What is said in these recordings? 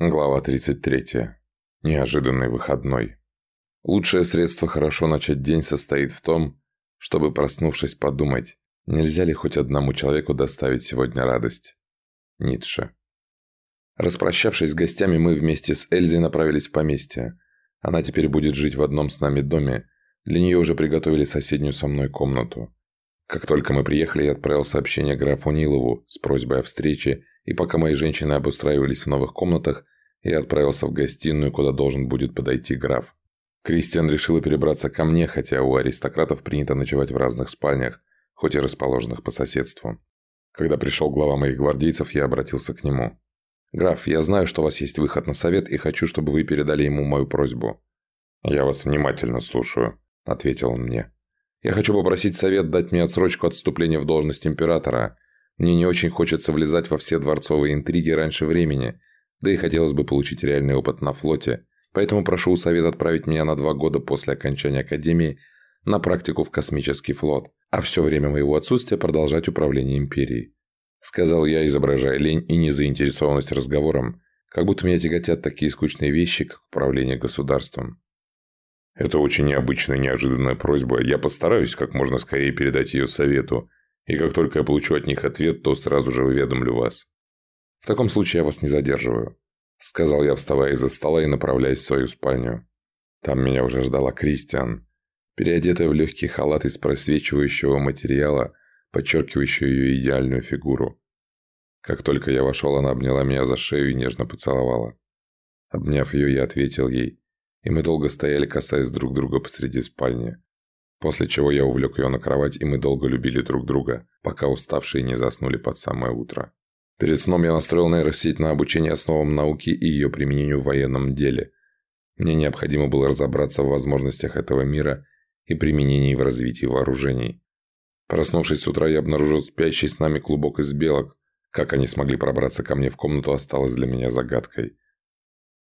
Глава 33. Неожиданный выходной. Лучшее средство хорошо начать день состоит в том, чтобы, проснувшись, подумать, нельзя ли хоть одному человеку доставить сегодня радость. Ницше. Распрощавшись с гостями, мы вместе с Эльзой направились в поместье. Она теперь будет жить в одном с нами доме. Для нее уже приготовили соседнюю со мной комнату. Как только мы приехали, я отправил сообщение графу Нилову с просьбой о встрече и пока мои женщины обустраивались в новых комнатах, я отправился в гостиную, куда должен будет подойти граф. Кристиан решил перебраться ко мне, хотя у аристократов принято ночевать в разных спальнях, хоть и расположенных по соседству. Когда пришел глава моих гвардейцев, я обратился к нему. «Граф, я знаю, что у вас есть выход на совет, и хочу, чтобы вы передали ему мою просьбу». «Я вас внимательно слушаю», — ответил он мне. «Я хочу попросить совет дать мне отсрочку отступления в должность императора мне не очень хочется влезать во все дворцовые интриги раньше времени, да и хотелось бы получить реальный опыт на флоте, поэтому прошу у Совета отправить меня на два года после окончания Академии на практику в космический флот, а все время моего отсутствия продолжать управление Империей. Сказал я, изображая лень и незаинтересованность разговором, как будто меня тяготят такие скучные вещи, как управление государством. Это очень необычная неожиданная просьба. Я постараюсь как можно скорее передать ее совету, и как только я получу от них ответ, то сразу же уведомлю вас. В таком случае я вас не задерживаю», — сказал я, вставая из-за стола и направляясь в свою спальню. Там меня уже ждала Кристиан, переодетая в легкий халат из просвечивающего материала, подчеркивающего ее идеальную фигуру. Как только я вошел, она обняла меня за шею и нежно поцеловала. Обняв ее, я ответил ей, и мы долго стояли, касаясь друг друга посреди спальни. После чего я увлек ее на кровать, и мы долго любили друг друга, пока уставшие не заснули под самое утро. Перед сном я настроил нейросеть на обучение основам науки и ее применению в военном деле. Мне необходимо было разобраться в возможностях этого мира и применении в развитии вооружений. Проснувшись с утра, я обнаружил спящий с нами клубок из белок. Как они смогли пробраться ко мне в комнату, осталось для меня загадкой.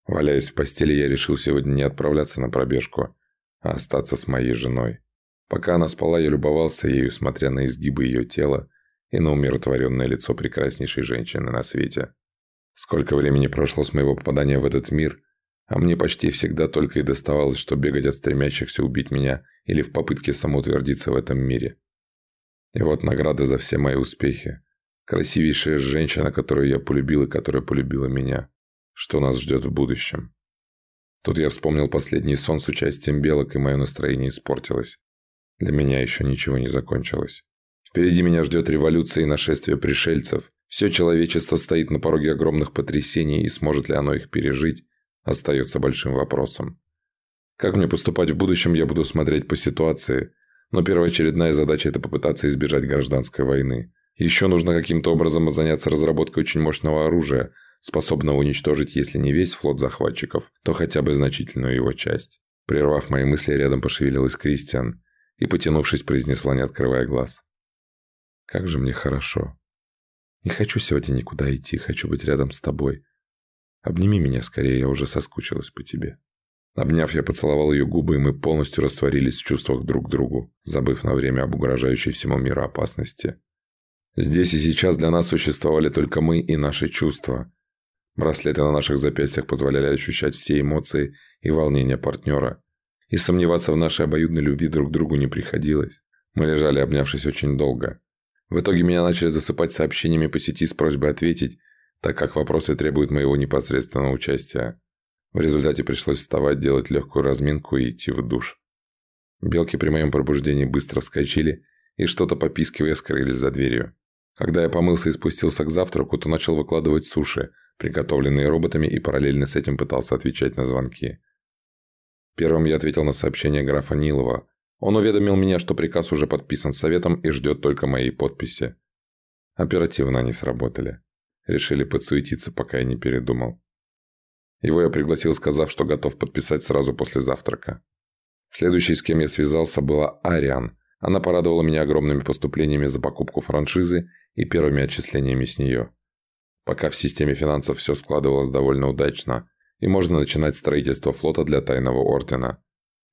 Валяясь в постели, я решил сегодня не отправляться на пробежку, а остаться с моей женой. Пока она спала, я любовался ею, смотря на изгибы ее тела и на умиротворенное лицо прекраснейшей женщины на свете. Сколько времени прошло с моего попадания в этот мир, а мне почти всегда только и доставалось, что бегать от стремящихся убить меня или в попытке самоутвердиться в этом мире. И вот награда за все мои успехи. Красивейшая женщина, которую я полюбил и которая полюбила меня. Что нас ждет в будущем. Тут я вспомнил последний сон с участием белок, и мое настроение испортилось. Для меня еще ничего не закончилось. Впереди меня ждет революция и нашествие пришельцев. Все человечество стоит на пороге огромных потрясений, и сможет ли оно их пережить, остается большим вопросом. Как мне поступать в будущем, я буду смотреть по ситуации, но первоочередная задача – это попытаться избежать гражданской войны. Еще нужно каким-то образом заняться разработкой очень мощного оружия, способного уничтожить, если не весь флот захватчиков, то хотя бы значительную его часть. Прервав мои мысли, рядом пошевелилась Кристиан и, потянувшись, произнесла, не открывая глаз. «Как же мне хорошо. Не хочу сегодня никуда идти, хочу быть рядом с тобой. Обними меня скорее, я уже соскучилась по тебе». Обняв, я поцеловал ее губы, и мы полностью растворились в чувствах друг к другу, забыв на время об угрожающей всему миру опасности. Здесь и сейчас для нас существовали только мы и наши чувства. Браслеты на наших запястьях позволяли ощущать все эмоции и волнения партнера, и сомневаться в нашей обоюдной любви друг другу не приходилось. Мы лежали, обнявшись очень долго. В итоге меня начали засыпать сообщениями по сети с просьбой ответить, так как вопросы требуют моего непосредственного участия. В результате пришлось вставать, делать легкую разминку и идти в душ. Белки при моем пробуждении быстро вскочили и что-то попискивая скрылись за дверью. Когда я помылся и спустился к завтраку, то начал выкладывать суши, приготовленные роботами, и параллельно с этим пытался отвечать на звонки. Первым я ответил на сообщение графа Нилова. Он уведомил меня, что приказ уже подписан советом и ждет только моей подписи. Оперативно они сработали. Решили подсуетиться, пока я не передумал. Его я пригласил, сказав, что готов подписать сразу после завтрака. Следующей, с кем я связался, была Ариан. Она порадовала меня огромными поступлениями за покупку франшизы и первыми отчислениями с нее. Пока в системе финансов все складывалось довольно удачно, и можно начинать строительство флота для Тайного Ордена.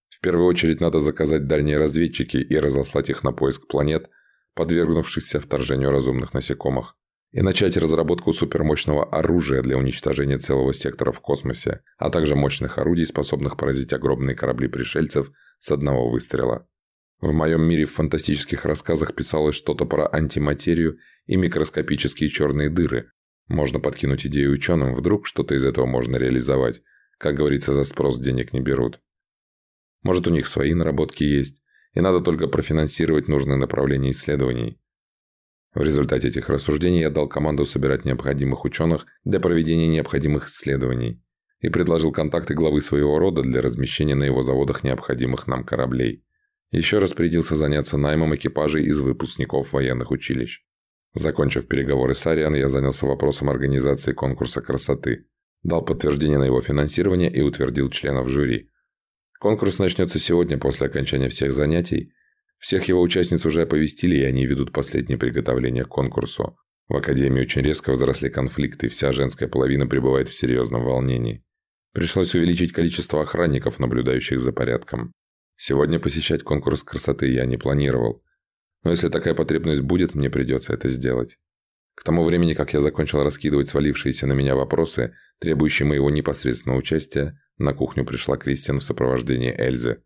В первую очередь надо заказать дальние разведчики и разослать их на поиск планет, подвергнувшихся вторжению разумных насекомых. и начать разработку супермощного оружия для уничтожения целого сектора в космосе, а также мощных орудий, способных поразить огромные корабли пришельцев с одного выстрела. В моем мире в фантастических рассказах писалось что-то про антиматерию и микроскопические черные дыры. Можно подкинуть идею ученым, вдруг что-то из этого можно реализовать. Как говорится, за спрос денег не берут. Может, у них свои наработки есть, и надо только профинансировать нужные направления исследований. В результате этих рассуждений я дал команду собирать необходимых ученых для проведения необходимых исследований и предложил контакты главы своего рода для размещения на его заводах необходимых нам кораблей. Еще распорядился заняться наймом экипажей из выпускников военных училищ. Закончив переговоры с Ариан, я занялся вопросом организации конкурса красоты, дал подтверждение на его финансирование и утвердил членов жюри. Конкурс начнется сегодня после окончания всех занятий, всех его участниц уже оповестили, и они ведут последние приготовления к конкурсу. В Академии очень резко возросли конфликты, вся женская половина пребывает в серьезном волнении. Пришлось увеличить количество охранников, наблюдающих за порядком. Сегодня посещать конкурс красоты я не планировал. Но если такая потребность будет, мне придется это сделать. К тому времени, как я закончил раскидывать свалившиеся на меня вопросы, требующие моего непосредственного участия, на кухню пришла Кристин в сопровождении Эльзы.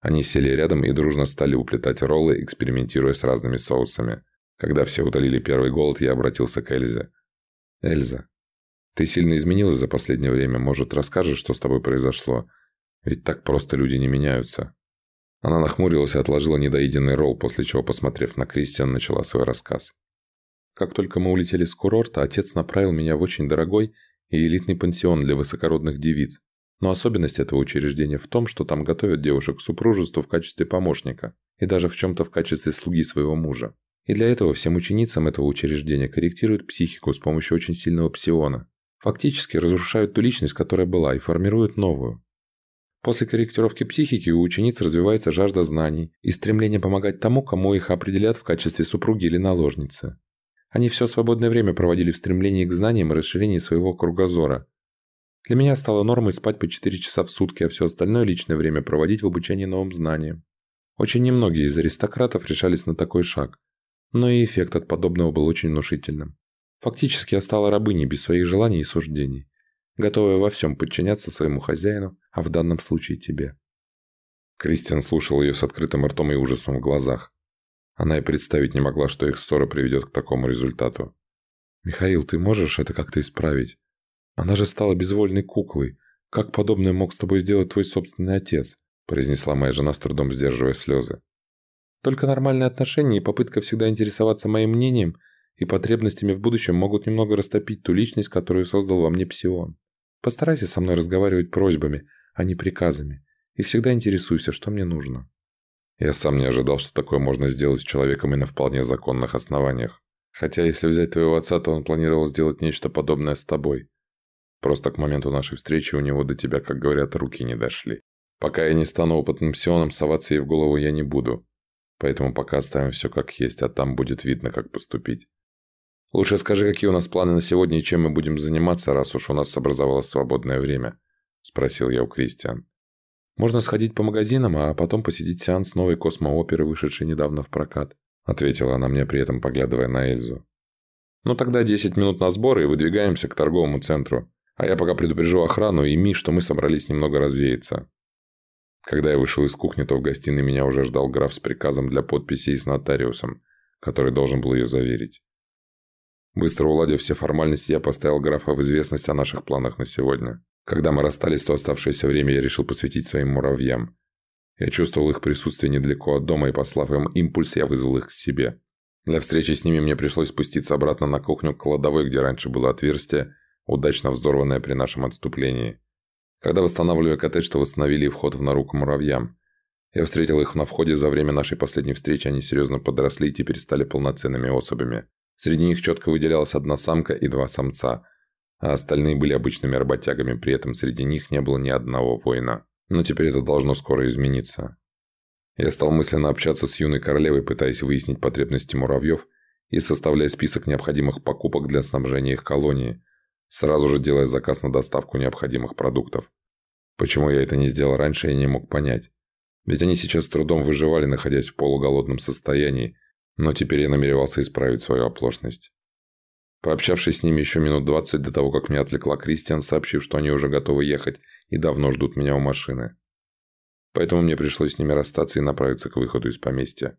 Они сели рядом и дружно стали уплетать роллы, экспериментируя с разными соусами. Когда все утолили первый голод, я обратился к Эльзе. «Эльза, ты сильно изменилась за последнее время. Может, расскажешь, что с тобой произошло? Ведь так просто люди не меняются». Она нахмурилась и отложила недоеденный ролл, после чего, посмотрев на Кристиан, начала свой рассказ. Как только мы улетели с курорта, отец направил меня в очень дорогой и элитный пансион для высокородных девиц, но особенность этого учреждения в том, что там готовят девушек к супружеству в качестве помощника и даже в чем-то в качестве слуги своего мужа. И для этого всем ученицам этого учреждения корректируют психику с помощью очень сильного псиона. Фактически разрушают ту личность, которая была, и формируют новую. После корректировки психики у учениц развивается жажда знаний и стремление помогать тому, кому их определят в качестве супруги или наложницы. Они все свободное время проводили в стремлении к знаниям и расширении своего кругозора, для меня стало нормой спать по 4 часа в сутки, а все остальное личное время проводить в обучении новым знаниям. Очень немногие из аристократов решались на такой шаг, но и эффект от подобного был очень внушительным. Фактически я стала рабыней без своих желаний и суждений, готовая во всем подчиняться своему хозяину, а в данном случае тебе. Кристиан слушал ее с открытым ртом и ужасом в глазах. Она и представить не могла, что их ссора приведет к такому результату. «Михаил, ты можешь это как-то исправить? Она же стала безвольной куклой. Как подобное мог с тобой сделать твой собственный отец?» произнесла моя жена с трудом сдерживая слезы. «Только нормальные отношения и попытка всегда интересоваться моим мнением и потребностями в будущем могут немного растопить ту личность, которую создал во мне Псион. Постарайся со мной разговаривать просьбами, а не приказами, и всегда интересуйся, что мне нужно». Я сам не ожидал, что такое можно сделать с человеком и на вполне законных основаниях. Хотя, если взять твоего отца, то он планировал сделать нечто подобное с тобой. Просто к моменту нашей встречи у него до тебя, как говорят, руки не дошли. Пока я не стану опытным псионом, соваться ей в голову я не буду. Поэтому пока оставим все как есть, а там будет видно, как поступить. Лучше скажи, какие у нас планы на сегодня и чем мы будем заниматься, раз уж у нас образовалось свободное время?» Спросил я у Кристиан. «Можно сходить по магазинам, а потом посетить сеанс новой космооперы, вышедшей недавно в прокат», ответила она мне при этом, поглядывая на Эльзу. «Ну тогда 10 минут на сборы и выдвигаемся к торговому центру. А я пока предупрежу охрану и Ми, что мы собрались немного развеяться. Когда я вышел из кухни, то в гостиной меня уже ждал граф с приказом для подписи и с нотариусом, который должен был ее заверить. Быстро уладив все формальности, я поставил графа в известность о наших планах на сегодня. Когда мы расстались, то оставшееся время я решил посвятить своим муравьям. Я чувствовал их присутствие недалеко от дома, и послав им импульс, я вызвал их к себе. Для встречи с ними мне пришлось спуститься обратно на кухню к кладовой, где раньше было отверстие, удачно взорванная при нашем отступлении. Когда восстанавливая коттедж, то восстановили вход в нору к муравьям. Я встретил их на входе за время нашей последней встречи, они серьезно подросли и теперь стали полноценными особями. Среди них четко выделялась одна самка и два самца, а остальные были обычными работягами, при этом среди них не было ни одного воина. Но теперь это должно скоро измениться. Я стал мысленно общаться с юной королевой, пытаясь выяснить потребности муравьев и составляя список необходимых покупок для снабжения их колонии, сразу же делая заказ на доставку необходимых продуктов. Почему я это не сделал раньше, я не мог понять. Ведь они сейчас с трудом выживали, находясь в полуголодном состоянии, но теперь я намеревался исправить свою оплошность. Пообщавшись с ними еще минут двадцать до того, как меня отвлекла Кристиан, сообщив, что они уже готовы ехать и давно ждут меня у машины. Поэтому мне пришлось с ними расстаться и направиться к выходу из поместья.